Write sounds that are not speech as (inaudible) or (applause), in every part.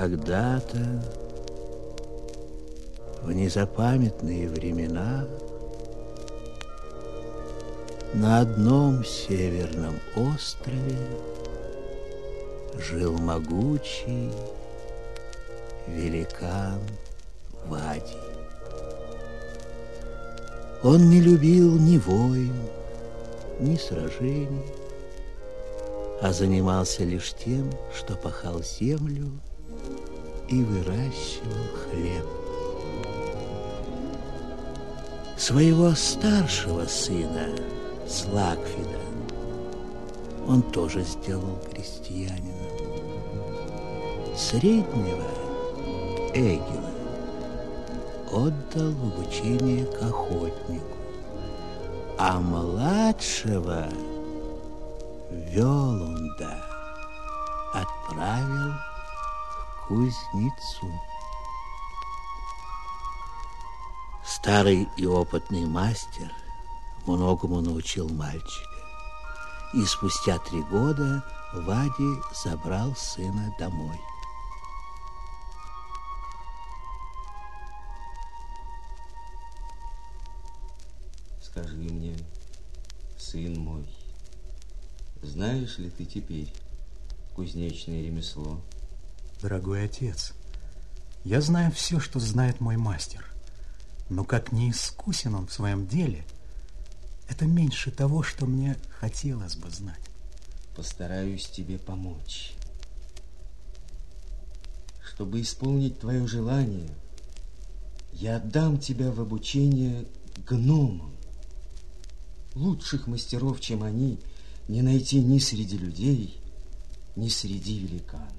Когда-то, в незапамятные времена, на одном северном острове жил могучий великан Вади. Он не любил ни войн, ни сражений, а занимался лишь тем, что пахал землю и выращивал хлеб. Своего старшего сына, Слакфида, он тоже сделал крестьянином. Среднего Эгила отдал в обучение к охотнику, а младшего Велунда отправил к кузнецу. Старый и опытный мастер многому научил мальчика. И спустя три года Вади забрал сына домой. Скажи мне, сын мой, знаешь ли ты теперь кузнечное ремесло? Дорогой отец, я знаю все, что знает мой мастер. Но как не искусен он в своем деле, это меньше того, что мне хотелось бы знать. Постараюсь тебе помочь. Чтобы исполнить твое желание, я отдам тебя в обучение гномам. Лучших мастеров, чем они, не найти ни среди людей, ни среди великанов.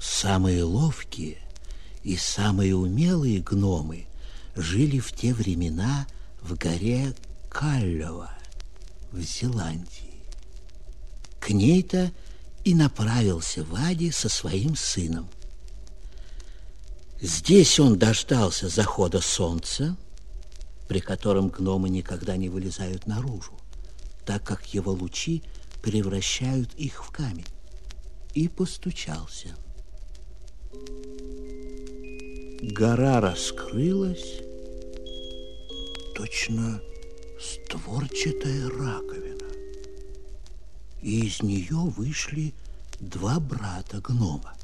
Самые ловкие и самые умелые гномы жили в те времена в горе Каллева в Зеландии. К ней-то и направился Вади со своим сыном. Здесь он дождался захода солнца, при котором гномы никогда не вылезают наружу, так как его лучи превращают их в камень, и постучался. Гора раскрылась, точно створчатая раковина, и из нее вышли два брата гнома,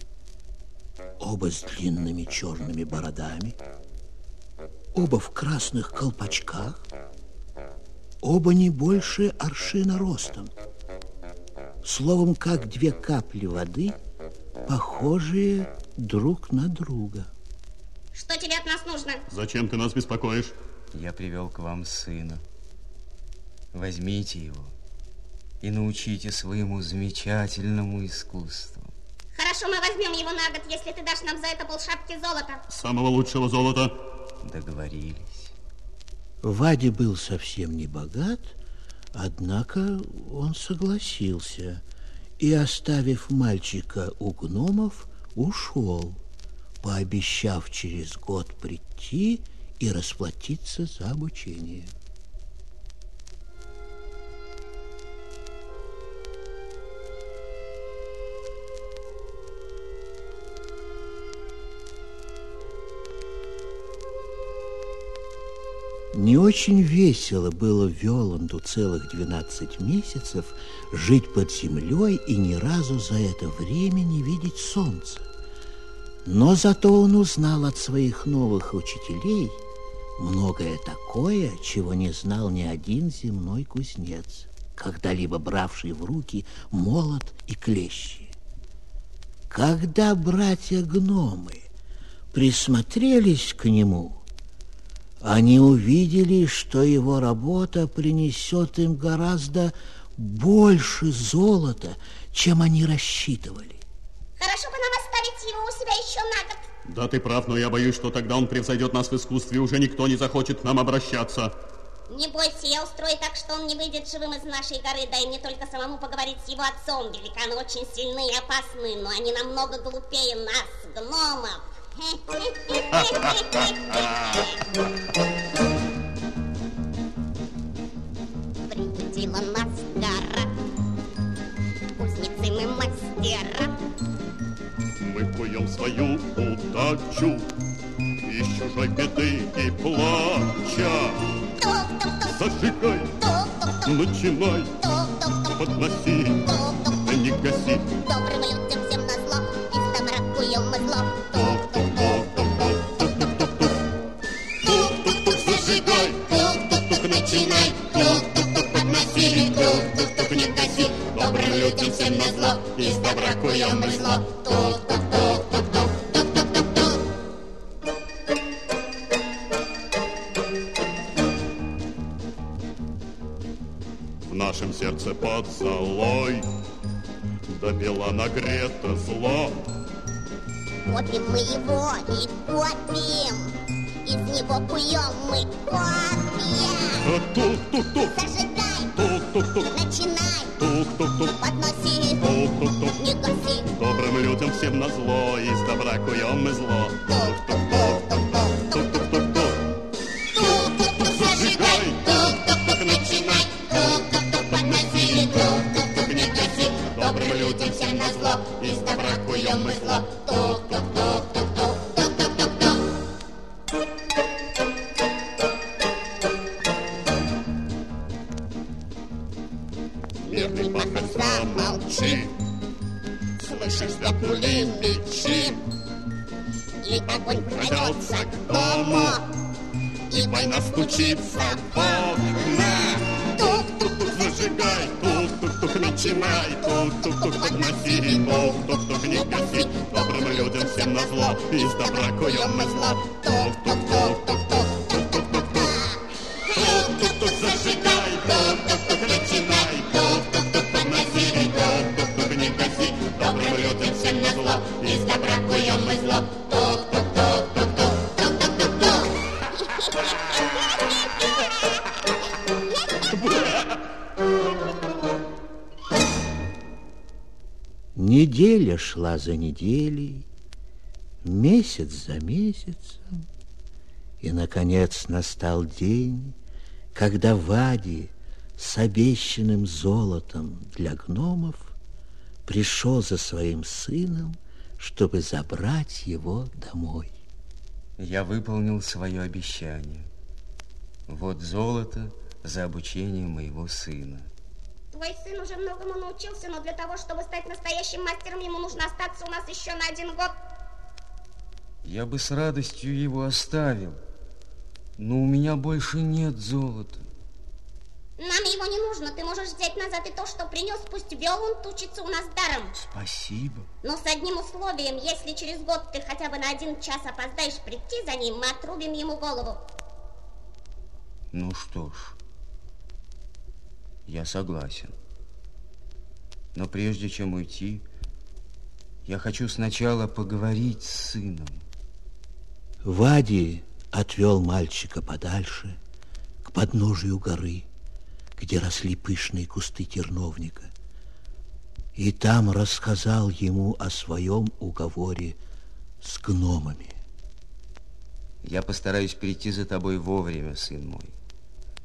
оба с длинными черными бородами, оба в красных колпачках, оба не больше аршина ростом. Словом, как две капли воды, похожие друг на друга. Что тебе от нас нужно? Зачем ты нас беспокоишь? Я привел к вам сына. Возьмите его и научите своему замечательному искусству. Хорошо, мы возьмем его на год, если ты дашь нам за это полшапки золота. Самого лучшего золота. Договорились. Вади был совсем не богат, однако он согласился и, оставив мальчика у гномов, ушел, пообещав через год прийти и расплатиться за обучение. Не очень весело было Веланду целых 12 месяцев жить под землей и ни разу за это время не видеть солнца. Но зато он узнал от своих новых учителей многое такое, чего не знал ни один земной кузнец, когда-либо бравший в руки молот и клещи. Когда братья-гномы присмотрелись к нему, они увидели, что его работа принесет им гораздо больше золота, чем они рассчитывали. Хорошо бы нам оставить его у себя еще на год. Да, ты прав, но я боюсь, что тогда он превзойдет нас в искусстве, и уже никто не захочет к нам обращаться. Не бойся, я устрою так, что он не выйдет живым из нашей горы. Дай мне только самому поговорить с его отцом. Великаны очень сильны и опасны, но они намного глупее нас, гномов. Приютила нас гора, кузнецы мы мастера. Мы ждем свою удачу Из чужой беды и плача. Зажигай, начинай, подноси, да не гаси. Добрым людям всем назло, из добра куем мы зло. Людям всем назло, из добра куем мы зло В нашем сердце под золой Допела нагрето зло. Копим мы его и копим, из него куем мы копья. А Тук-тук-тук, Зажигай, тук-тук-тук, добра куем мы Из добра куем мы зло Тук-тук-тук, тук-тук-тук Тук-тук-тук, зажигай Тук-тук-тук, начинай Тук-тук-тук, подноси Тук-тук-тук, не гаси Добрым людям всем назло Из добра куем мы зло Тук-тук-тук, тук-тук-тук Неделя шла за неделей, месяц за месяцем, и, наконец, настал день, когда Вади с обещанным золотом для гномов пришел за своим сыном, чтобы забрать его домой. Я выполнил свое обещание. Вот золото за обучение моего сына. Твой сын уже многому научился, но для того, чтобы стать настоящим мастером, ему нужно остаться у нас еще на один год. Я бы с радостью его оставил, но у меня больше нет золота. Нам его не нужно. Ты можешь взять назад и то, что принес. Пусть Веланд учится у нас даром. Спасибо. Но с одним условием, если через год ты хотя бы на один час опоздаешь прийти за ним, мы отрубим ему голову. Ну что ж, я согласен. Но прежде чем уйти, я хочу сначала поговорить с сыном. Вади отвел мальчика подальше, к подножию горы, где росли пышные кусты терновника, и там рассказал ему о своем уговоре с гномами. Я постараюсь прийти за тобой вовремя, сын мой.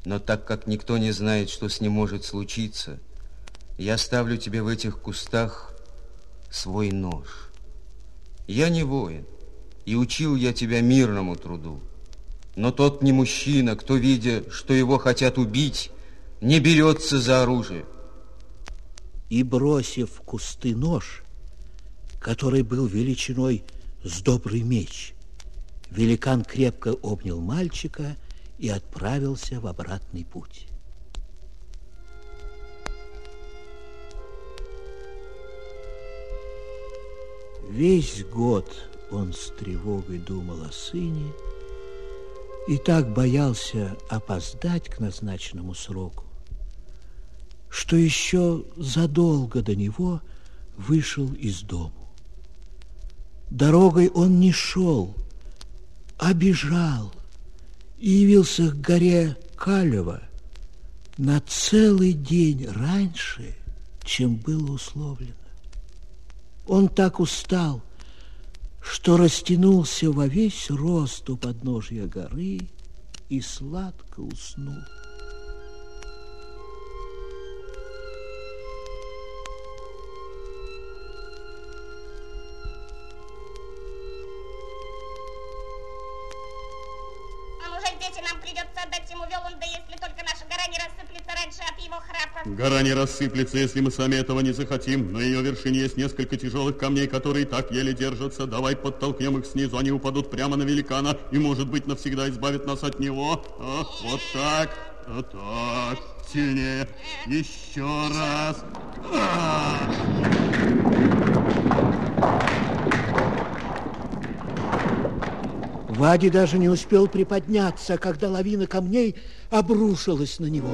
Но так как никто не знает, что с ним может случиться, я ставлю тебе в этих кустах свой нож. Я не воин, и учил я тебя мирному труду. Но тот не мужчина, кто, видя, что его хотят убить, не берется за оружие. И, бросив в кусты нож, который был величиной с добрый меч, великан крепко обнял мальчика и отправился в обратный путь. Весь год он с тревогой думал о сыне и так боялся опоздать к назначенному сроку, что еще задолго до него вышел из дому. Дорогой он не шел, а бежал и явился к горе Калева на целый день раньше, чем было условлено. Он так устал, что растянулся во весь рост у подножия горы и сладко уснул. Гора не рассыплется, если мы сами этого не захотим. На ее вершине есть несколько тяжелых камней, которые так еле держатся. Давай подтолкнем их снизу, они упадут прямо на великана и, может быть, навсегда избавят нас от него. А, вот так, вот так, сильнее, еще раз. А! Вади даже не успел приподняться, когда лавина камней обрушилась на него.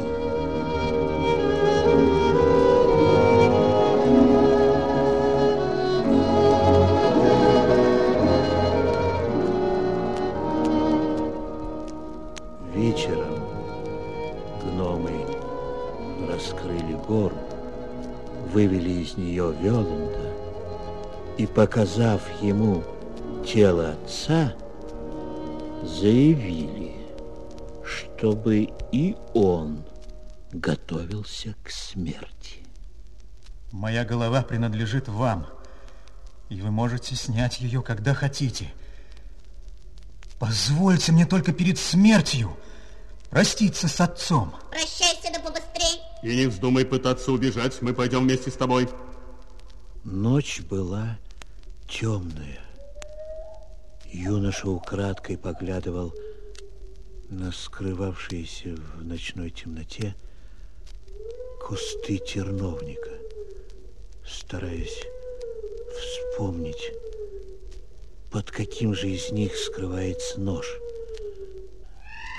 Из нее Веланда и, показав ему тело отца, заявили, чтобы и он готовился к смерти. Моя голова принадлежит вам, и вы можете снять ее, когда хотите. Позвольте мне только перед смертью проститься с отцом. Прощайся, да побыстрей. И не вздумай пытаться убежать, мы пойдем вместе с тобой. Ночь была темная. Юноша украдкой поглядывал на скрывавшиеся в ночной темноте кусты терновника, стараясь вспомнить, под каким же из них скрывается нож.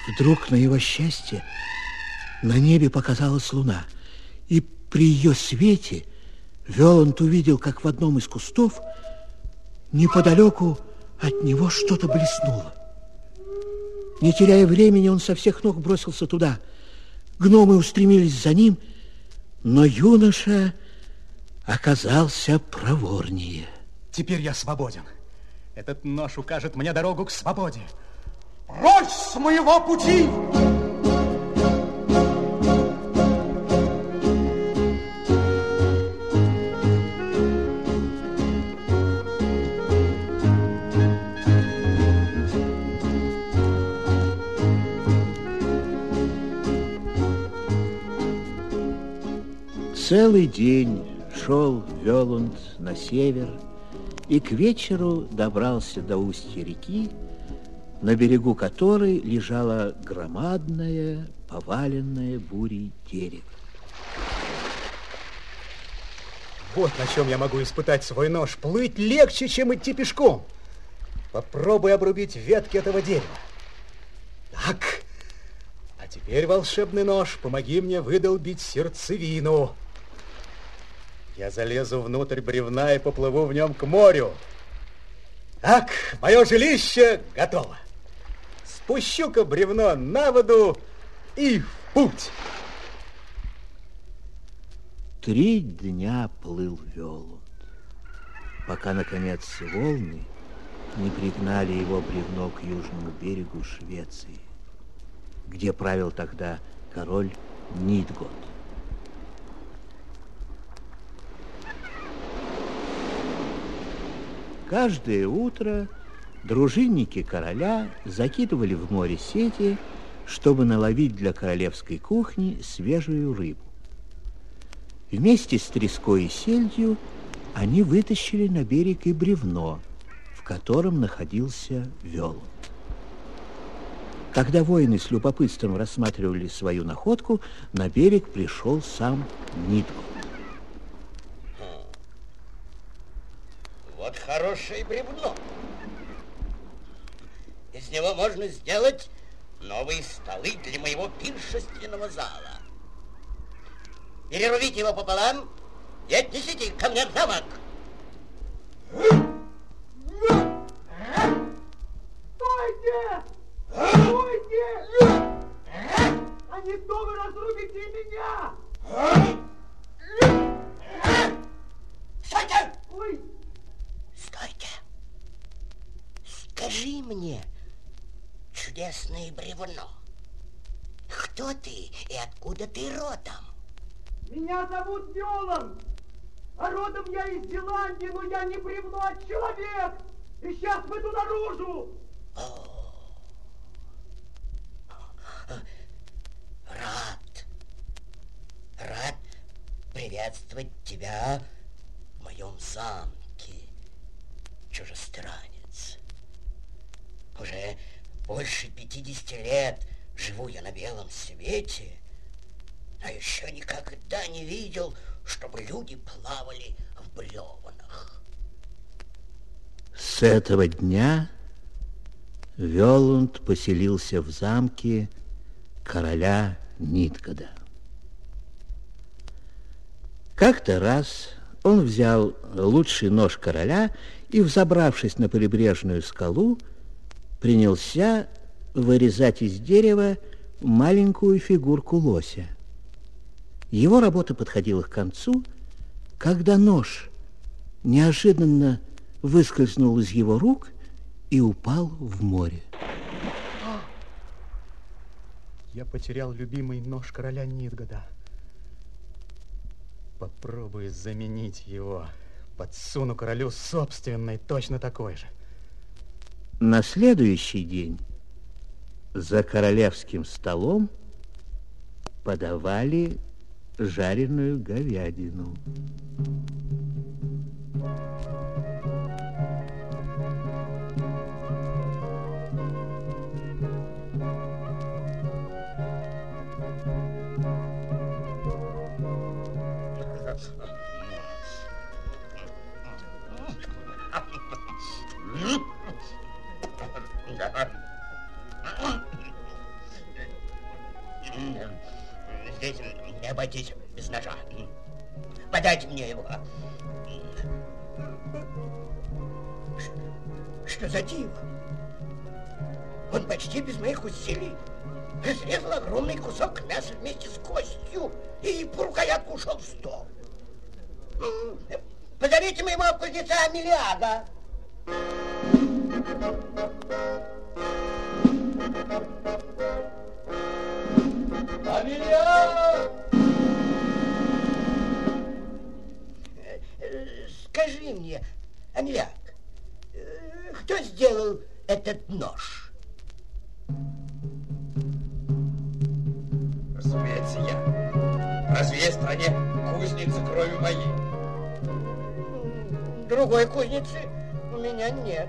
Вдруг, на его счастье, на небе показалась луна, и при ее свете Веланд увидел, как в одном из кустов неподалеку от него что-то блеснуло. Не теряя времени, он со всех ног бросился туда. Гномы устремились за ним, но юноша оказался проворнее. Теперь я свободен. Этот нож укажет мне дорогу к свободе. Прочь с моего пути! Целый день шел Веланд на север и к вечеру добрался до устья реки, на берегу которой лежало громадное, поваленное бурей дерево. Вот на чем я могу испытать свой нож. Плыть легче, чем идти пешком. Попробуй обрубить ветки этого дерева. Так. А теперь, волшебный нож, помоги мне выдолбить сердцевину. Я залезу внутрь бревна и поплыву в нем к морю. Так, мое жилище готово. Спущу-ка бревно на воду и в путь. Три дня плыл Веланд, пока, наконец, волны не пригнали его бревно к южному берегу Швеции, где правил тогда король Нидгот. Каждое утро дружинники короля закидывали в море сети, чтобы наловить для королевской кухни свежую рыбу. Вместе с треской и сельдью они вытащили на берег и бревно, в котором находился вел. Когда воины с любопытством рассматривали свою находку, на берег пришел сам Нидгот. Вот хорошее бревно. Из него можно сделать новые столы для моего пиршественного зала. Перерубите его пополам и отнесите ко мне в замок. Стойте! Стойте! А не то вы разрубите меня! Стойте! Ой, Стойте! Скажи мне, чудесное бревно, кто ты и откуда ты родом? меня зовут Йолан. А родом я из Зеландии, но я не бревно, а человек. И сейчас выйду наружу. Рад. приветствовать тебя в моем замке, чужестранец. Уже больше 50 лет живу я на белом свете, а еще никогда не видел, чтобы люди плавали в бревнах. С этого дня Велунд поселился в замке короля Ниткада. Как-то раз он взял лучший нож короля и, взобравшись на прибрежную скалу, принялся вырезать из дерева маленькую фигурку лося. Его работа подходила к концу, когда нож неожиданно выскользнул из его рук и упал в море. Я потерял любимый нож короля Нидгода. Попробую заменить его. Подсуну королю собственный, точно такой же. На следующий день за королевским столом подавали жареную говядину. Обойтись без ножа. Подайте мне его. Что за диво? Он почти без моих усилий разрезал огромный кусок мяса вместе с костью и по рукоятку ушел в стол. Позовите моего кузнеца Амелиада. Амелиад! Скажи мне, Амелиад, э, кто сделал этот нож? Разумеется, я. Разве есть в стране кузницы крови моей? Другой кузницы у меня нет.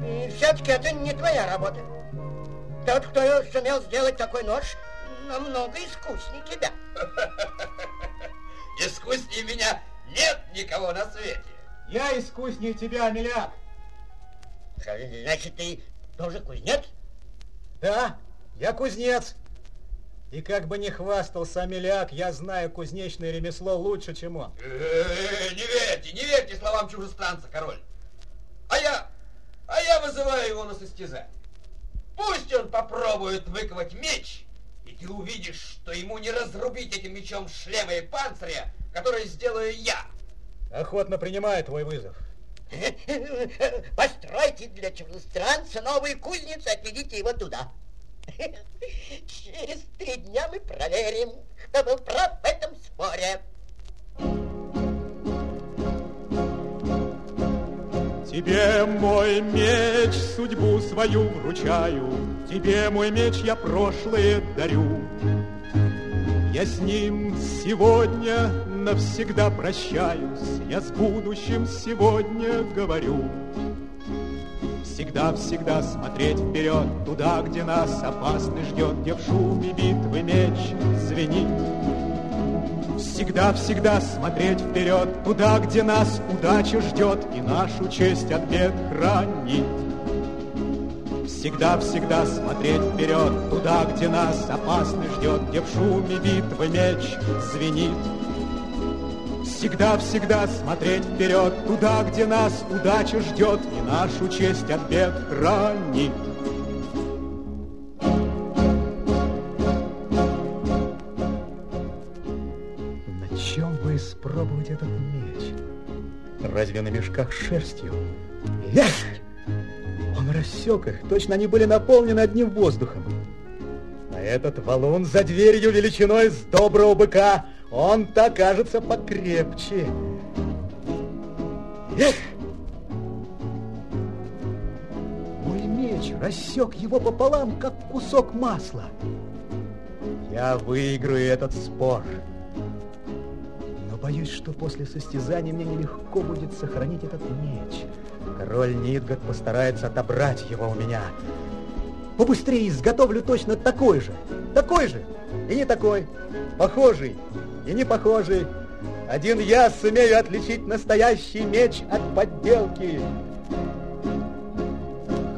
И, и все-таки это не твоя работа. Тот, кто сумел сделать такой нож, намного искуснее тебя. (laughs) Искуснее меня нет никого на свете. Я искуснее тебя, Амеляк. Значит, ты тоже кузнец? Да, я кузнец. И как бы не хвастался Амеляк, я знаю кузнечное ремесло лучше, чем он. Э, Не верьте, не верьте словам чужестранца, король. А я, а я вызываю его на состязание. Пусть он попробует выковать меч, ты увидишь, что ему не разрубить этим мечом шлема и панциря, который сделаю я. Охотно принимаю твой вызов. Постройте для чужестранца новую кузницу, отведите его туда. Через три дня мы проверим, кто был прав в этом споре. Тебе мой меч судьбу свою вручаю, Тебе мой меч я прошлое дарю. Я с ним сегодня навсегда прощаюсь, Я с будущим сегодня говорю. Всегда-всегда смотреть вперед, Туда, где нас опасный ждет, Где в шуме битвы меч звенит. Всегда-всегда смотреть вперед, Туда, где нас удача ждет И нашу честь от бед хранит. Всегда-всегда смотреть вперед, Туда, где нас опасный ждет, Где в шуме битвы меч звенит. Всегда-всегда смотреть вперед, Туда, где нас удача ждет И нашу честь от бед хранит. Разве на мешках шерстью? Эх! Он рассек их, точно они были наполнены одним воздухом. А этот валун за дверью величиной с доброго быка, он-то кажется покрепче. Эх! Мой меч рассек его пополам, как кусок масла. Я выиграю этот спор. Боюсь, что после состязания мне нелегко будет сохранить этот меч. Король Нидгот постарается отобрать его у меня. Побыстрее изготовлю точно такой же. Такой же и не такой. Похожий и не похожий. Один я сумею отличить настоящий меч от подделки.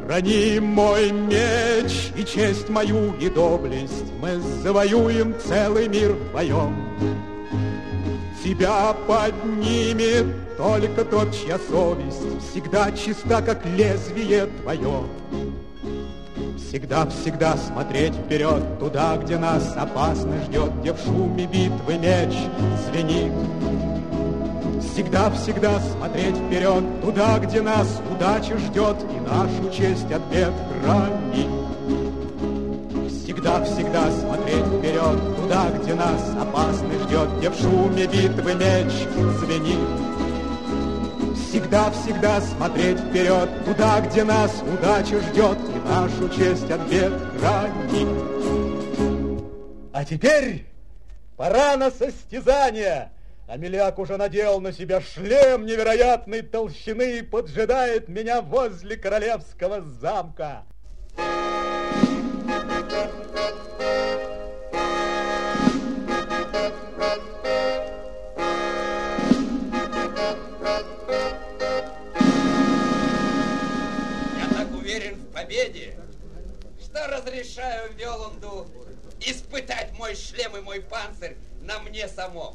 Храни мой меч и честь мою и доблесть, Мы завоюем целый мир вдвоем. Тебя поднимет только тот, чья совесть Всегда чиста, как лезвие твое. Всегда-всегда смотреть вперед, Туда, где нас опасно ждет, Где в шуме битвы меч звенит. Всегда-всегда смотреть вперед, Туда, где нас удача ждет, И нашу честь от бед хранит. Всегда-всегда смотреть вперед, Туда, где нас опасно ждет, Где в шуме битвы меч звенит. Всегда-всегда смотреть вперед, Туда, где нас удача ждет, И нашу честь от бед хранит. А теперь пора на состязание. Амелиак уже надел на себя шлем невероятной толщины и поджидает меня возле королевского замка. Я что разрешаю Веланду испытать мой шлем и мой панцирь на мне самом.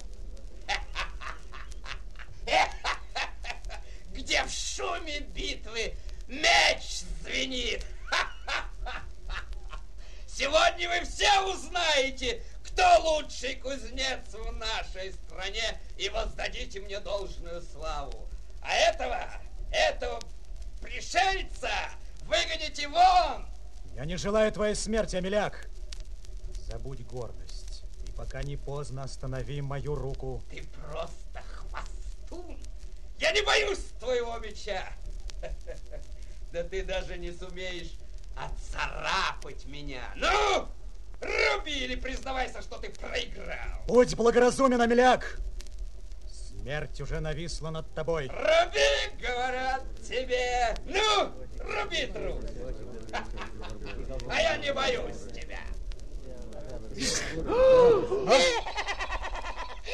(laughs) Где в шуме битвы меч звенит. (laughs) Сегодня вы все узнаете, кто лучший кузнец в нашей стране и воздадите мне должную славу. А этого, этого пришельца выгоните вон! Я не желаю твоей смерти, Амеляк. Забудь гордость. И пока не поздно, останови мою руку. Ты просто хвостун. Я не боюсь твоего меча. (laughs) Да ты даже не сумеешь отцарапать меня. Ну, руби или признавайся, что ты проиграл. Будь благоразумен, Амеляк. Смерть уже нависла над тобой. Руби, говорят тебе. Ну, руби, трус. А я не боюсь тебя.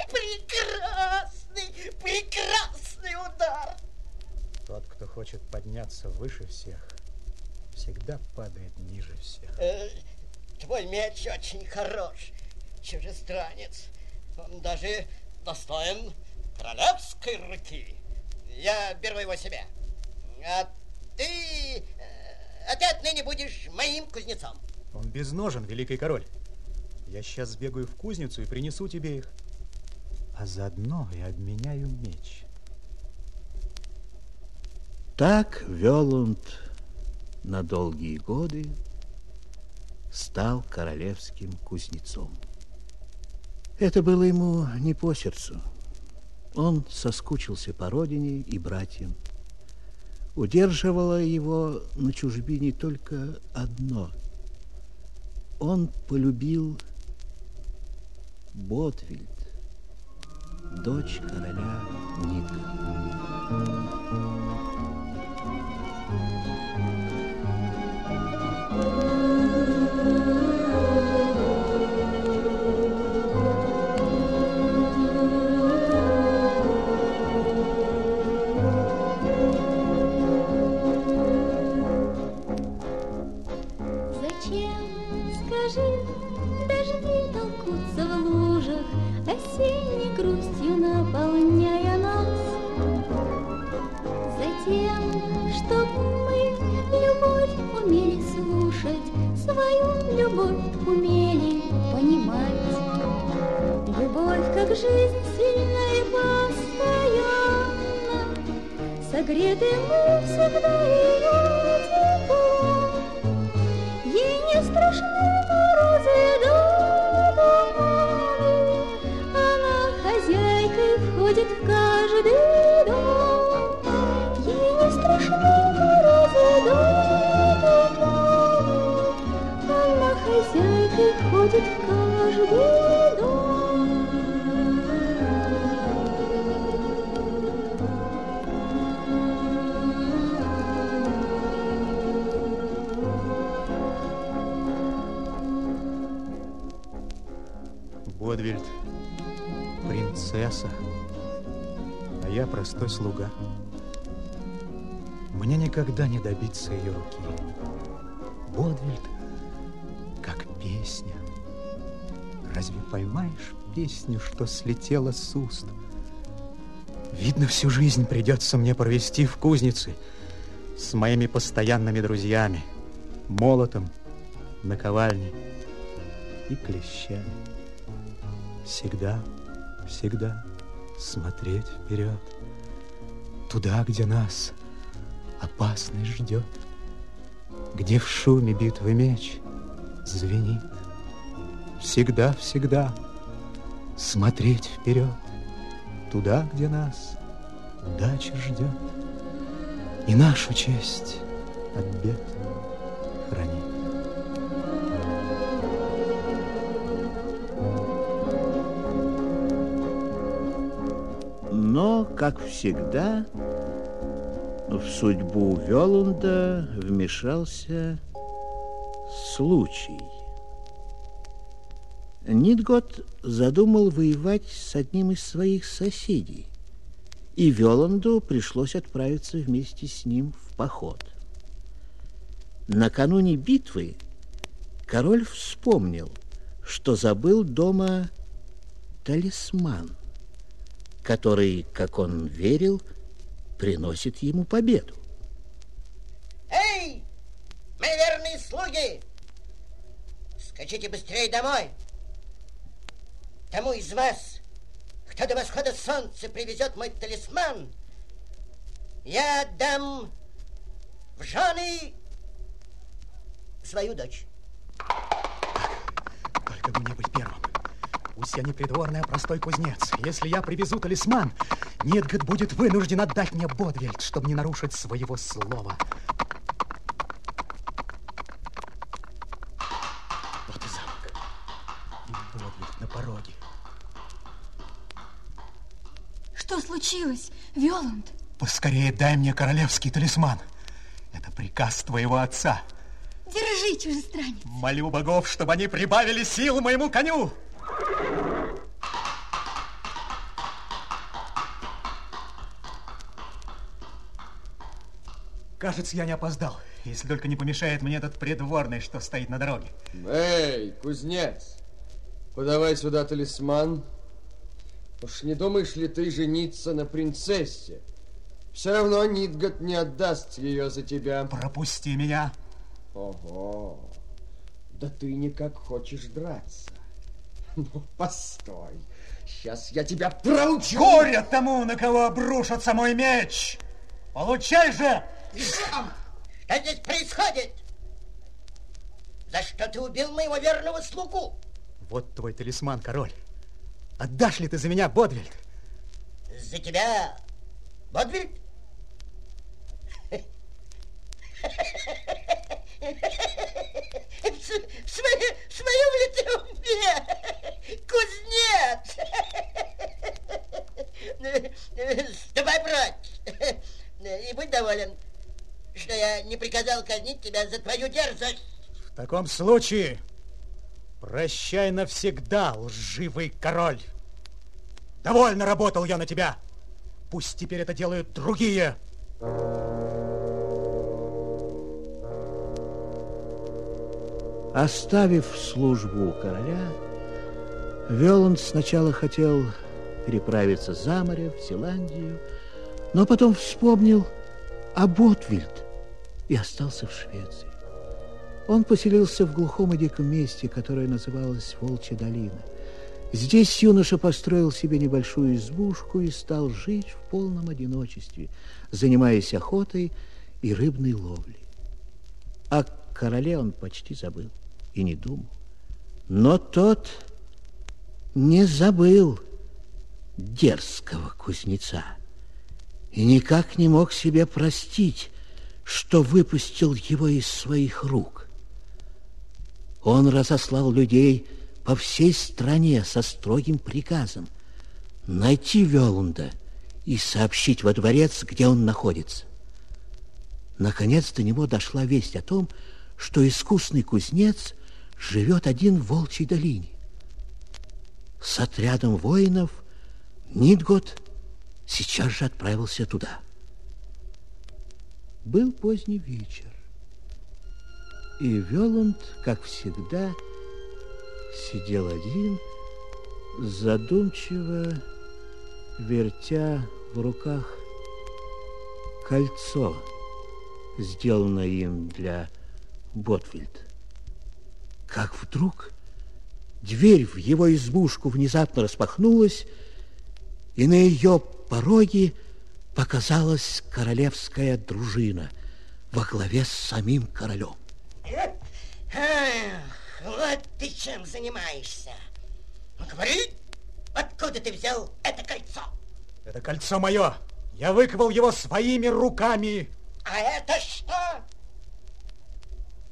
Прекрасный, прекрасный удар. Тот, кто хочет подняться выше всех, всегда падает ниже всех. Э, твой меч очень хорош, чужестранец. Он даже достоин королевской руки. Я беру его себе. А ты... А ты отныне будешь моим кузнецом. Он безножен, великий король. Я сейчас сбегаю в кузницу и принесу тебе их. А заодно и обменяю меч. Так Велунд на долгие годы стал королевским кузнецом. Это было ему не по сердцу. Он соскучился по родине и братьям. Удерживало его на чужбине только одно. Он полюбил Ботвильд, дочь короля Ника. Согреты мы всегда ее теплом. Ей не страшны морозы да туманы. Она хозяйкой входит в каждый дом. Ей не страшны морозы да туманы. Она хозяйкой входит в каждый дом. Принцесса, а я простой слуга. Мне никогда не добиться ее руки. Бодвильд, как песня. Разве поймаешь песню, что слетела с уст? Видно, всю жизнь придется мне провести в кузнице с моими постоянными друзьями, молотом, наковальней и клещами. Всегда, всегда смотреть вперед, туда, где нас опасность ждет, где в шуме битвы меч звенит. Всегда, всегда смотреть вперед, туда, где нас удача ждет, и нашу честь от бед хранит. Как всегда, в судьбу Велунда вмешался случай. Нидгот задумал воевать с одним из своих соседей, и Веланду пришлось отправиться вместе с ним в поход. Накануне битвы король вспомнил, что забыл дома талисман, который, как он верил, приносит ему победу. Эй, мои верные слуги! Скачите быстрее домой! Тому из вас, кто до восхода солнца привезет мой талисман, я отдам в жены свою дочь. Только бы не быть первым. Пусть я не придворный, а простой кузнец. Если я привезу талисман, Нидгот будет вынужден отдать мне Бодвельд, чтобы не нарушить своего слова. Вот и замок. И Бодвельд на пороге. Что случилось, Виоланд? Поскорее дай мне королевский талисман. Это приказ твоего отца. Держи, чужестранец. Молю богов, чтобы они прибавили сил моему коню. Кажется, я не опоздал, если только не помешает мне этот придворный, что стоит на дороге. Эй, кузнец, подавай сюда талисман. Уж не думаешь ли ты жениться на принцессе? Все равно Нидгот не отдаст ее за тебя. Пропусти меня. Ого, да ты никак хочешь драться. Ну, постой, сейчас я тебя проучу. Горе тому, на кого обрушится мой меч! Получай же! Что здесь происходит? За что ты убил моего верного слугу? Вот твой талисман, король. Отдашь ли ты за меня Бодвильд? За тебя, Бодвильд? В, своем, в своем ли ты уме? Кузнец! Ступай прочь! И будь доволен, что я не приказал казнить тебя за твою дерзость. В таком случае прощай навсегда, лживый король. Довольно работал я на тебя. Пусть теперь это делают другие. Оставив службу у короля, Веланд сначала хотел переправиться за море в Зеландию, но потом вспомнил об Отвильд и остался в Швеции. Он поселился в глухом и диком месте, которое называлось Волчья долина. Здесь юноша построил себе небольшую избушку и стал жить в полном одиночестве, занимаясь охотой и рыбной ловлей. О короле он почти забыл и не думал. Но тот не забыл дерзкого кузнеца и никак не мог себе простить, что выпустил его из своих рук. Он разослал людей по всей стране со строгим приказом найти Велунда и сообщить во дворец, где он находится. Наконец до него дошла весть о том, что искусный кузнец живет один в Волчьей долине. с отрядом воинов Нидгот сейчас же отправился туда. Был поздний вечер, и Веланд, как всегда, сидел один, задумчиво вертя в руках кольцо, сделанное им для Ботфильд. Как вдруг дверь в его избушку внезапно распахнулась, и на ее пороге показалась королевская дружина во главе с самим королем. Эх, вот ты чем занимаешься. Ну, говори, откуда ты взял это кольцо? Это кольцо мое. Я выковал его своими руками. А это что?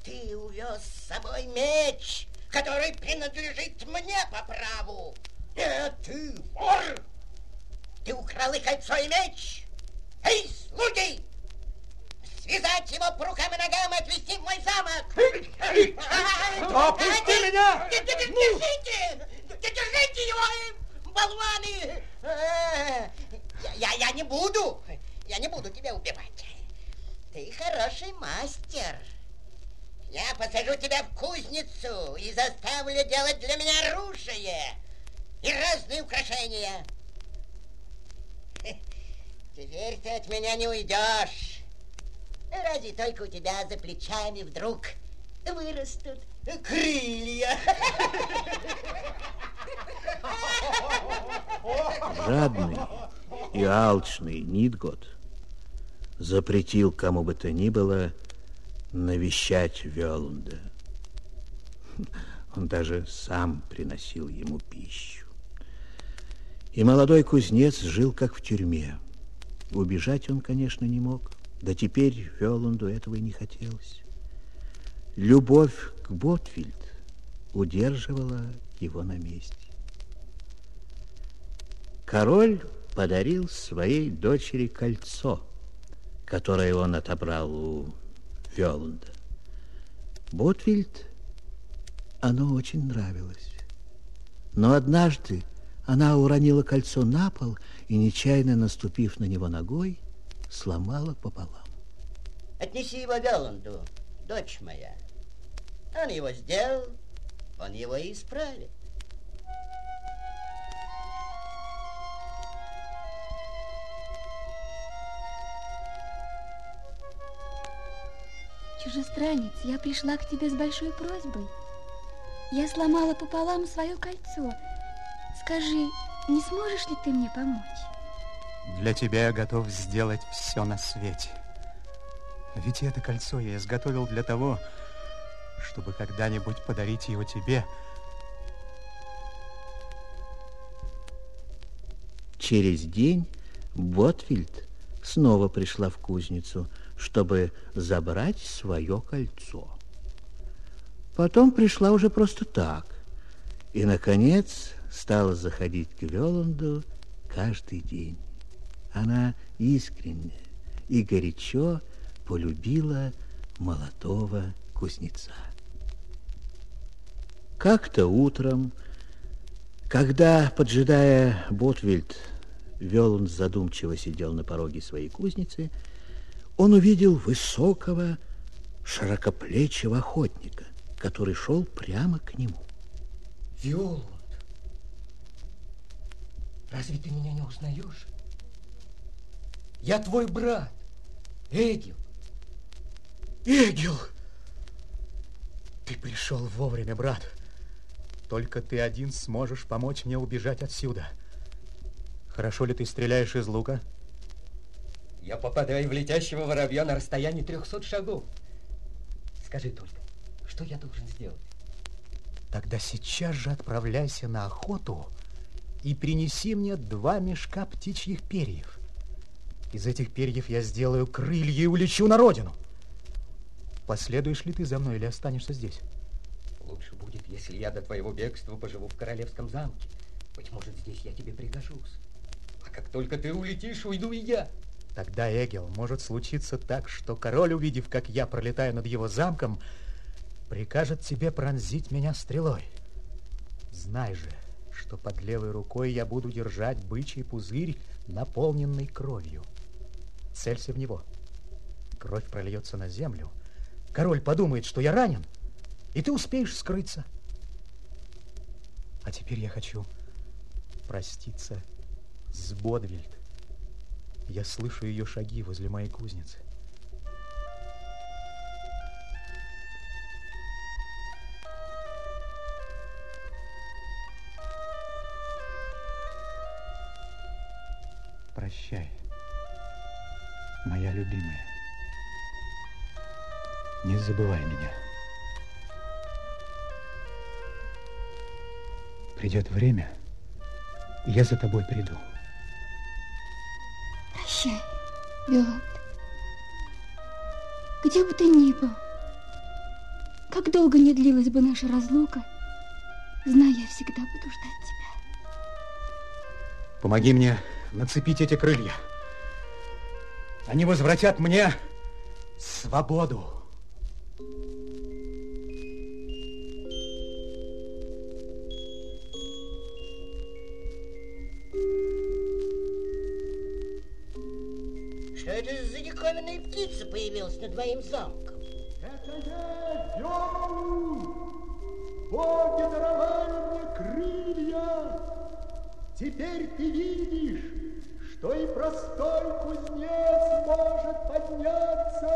Ты увез с собой меч, который принадлежит мне по праву. Нет, ты вор! Ты украл и кольцо, и меч. Эй, слуги! Связать его по рукам и ногам и отвезти в мой замок. Опусти меня! Держите! Держите его, болваны! Я, я не буду. Я не буду тебя убивать. Ты хороший мастер. Я посажу тебя в кузницу и заставлю делать для меня оружие и разные украшения. Теперь ты от меня не уйдешь. Разве только у тебя за плечами вдруг вырастут крылья. Жадный и алчный Нидгот запретил кому бы то ни было навещать Велунда. Он даже сам приносил ему пищу. И молодой кузнец жил как в тюрьме. Убежать он, конечно, не мог. Да теперь Велунду этого и не хотелось. Любовь к Ботфильд удерживала его на месте. Король подарил своей дочери кольцо, которое он отобрал у Велунда. Ботфильд оно очень нравилось. Но однажды она уронила кольцо на пол и, нечаянно наступив на него ногой, сломала пополам. Отнеси его Веланду, дочь моя. Он его сделал, он его и исправит. Чужестранец, я пришла к тебе с большой просьбой. Я сломала пополам свое кольцо. Скажи, не сможешь ли ты мне помочь? Для тебя я готов сделать все на свете. Ведь это кольцо я изготовил для того, чтобы когда-нибудь подарить его тебе. Через день Ботфильд снова пришла в кузницу, чтобы забрать свое кольцо. Потом пришла уже просто так. И, наконец, стала заходить к Веланду каждый день. Она искренне и горячо полюбила молодого кузнеца. Как-то утром, когда, поджидая Ботвильд, Велун задумчиво сидел на пороге своей кузницы, он увидел высокого, широкоплечего охотника, который шел прямо к нему. Виоланд, разве ты меня не узнаешь? Я твой брат, Эгил. Эгил! Ты пришел вовремя, брат. Только ты один сможешь помочь мне убежать отсюда. Хорошо ли ты стреляешь из лука? Я попадаю в летящего воробья на расстоянии 300 шагов. Скажи только, что я должен сделать? Тогда сейчас же отправляйся на охоту и принеси мне два мешка птичьих перьев. Из этих перьев я сделаю крылья и улечу на родину. Последуешь ли ты за мной или останешься здесь? Лучше будет, если я до твоего бегства поживу в королевском замке. Быть может, здесь я тебе пригожусь. А как только ты улетишь, уйду и я. Тогда, Эгел, может случиться так, что король, увидев, как я пролетаю над его замком, прикажет тебе пронзить меня стрелой. Знай же, что под левой рукой я буду держать бычий пузырь, наполненный кровью. Целься в него. Кровь прольется на землю. Король подумает, что я ранен, и ты успеешь скрыться. А теперь я хочу проститься с Бодвильд. Я слышу ее шаги возле моей кузницы. Моя любимая. Не забывай меня. Придет время, и я за тобой приду. Прощай, Беланд. Где бы ты ни был, как долго не длилась бы наша разлука, знай, я всегда буду ждать тебя. Помоги мне нацепить эти крылья. Они возвратят мне свободу. Что это за диковинная птица появилась над твоим замком? Это я, Зёру! Боги даровали мне крылья! Теперь ты видишь, что и простой кузнец может подняться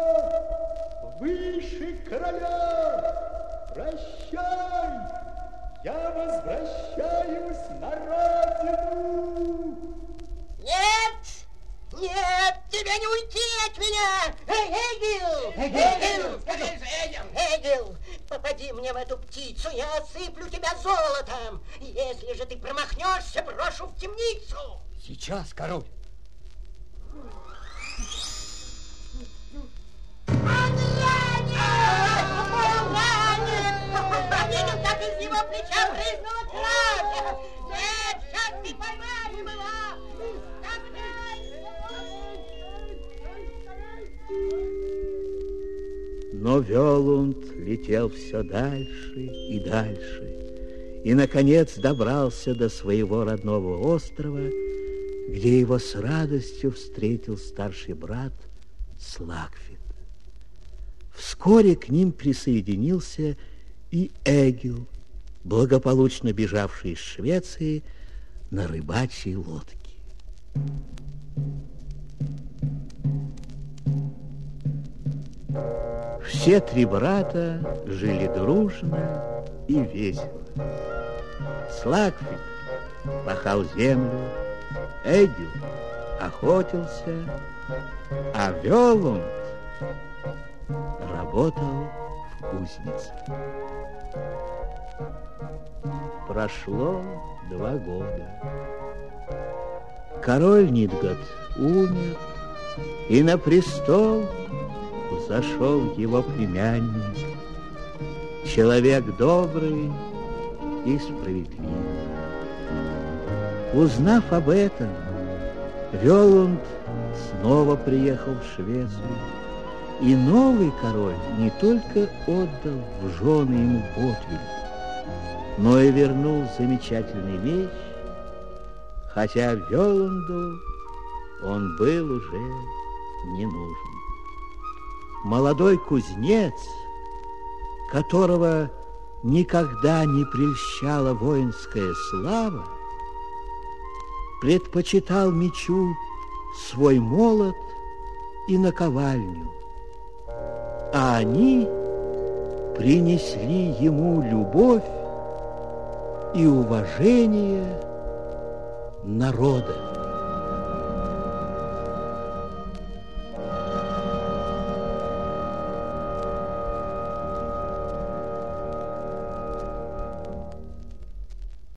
выше короля. Прощай, я возвращаюсь на родину. Нет! Нет! Тебе не уйти от меня! Эй, Эгил! Эгил! Скажи же, Эгил! Эгил! Попади мне в эту птицу, я осыплю тебя золотом! Если же ты промахнешься, брошу в темницу! Сейчас, король! Видел, как из его плеча брызнула кровь! Нет, сейчас ты поймаем его! Но Велунд летел все дальше и дальше, и, наконец, добрался до своего родного острова, где его с радостью встретил старший брат Слагфит. Вскоре к ним присоединился и Эгил, благополучно бежавший из Швеции на рыбачьей лодке. Все три брата жили дружно и весело. Слакфит пахал землю, Эдил охотился, а Велунд работал в кузнице. Прошло два года. Король Нидгот умер, и на престол зашел его племянник, человек добрый и справедливый. Узнав об этом, Велунд снова приехал в Швецию, и новый король не только отдал в жены ему Ботвиль, но и вернул замечательный меч, хотя Веланду он был уже не нужен. Молодой кузнец, которого никогда не прельщала воинская слава, предпочитал мечу свой молот и наковальню, а они принесли ему любовь и уважение народа.